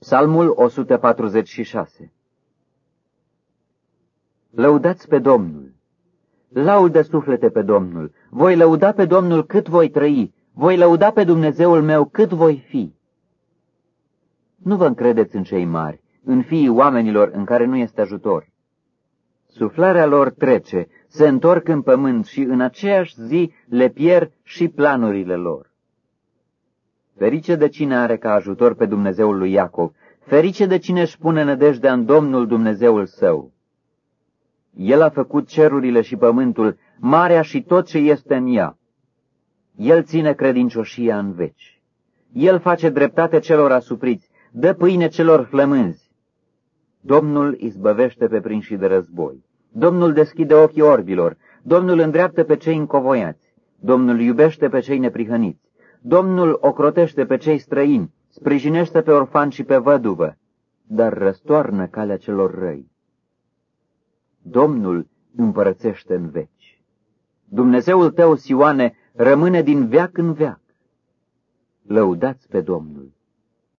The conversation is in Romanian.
Psalmul 146 Lăudați pe Domnul! Laudă suflete pe Domnul! Voi lăuda pe Domnul cât voi trăi, voi lăuda pe Dumnezeul meu cât voi fi. Nu vă încredeți în cei mari, în fiii oamenilor în care nu este ajutor. Suflarea lor trece, se întorc în pământ și în aceeași zi le pierd și planurile lor. Ferice de cine are ca ajutor pe Dumnezeul lui Iacov, ferice de cine își pune nădejdea în Domnul Dumnezeul său. El a făcut cerurile și pământul, marea și tot ce este în ea. El ține credincioșia în veci. El face dreptate celor asupriți, dă pâine celor flămânzi. Domnul izbăvește pe prinși de război. Domnul deschide ochii orbilor. Domnul îndreaptă pe cei încovoiați. Domnul iubește pe cei neprihăniți. Domnul ocrotește pe cei străini, sprijinește pe orfan și pe văduvă, dar răstoarnă calea celor răi. Domnul împărățește în veci. Dumnezeul tău, Sioane, rămâne din veac în veac. Lăudați pe Domnul!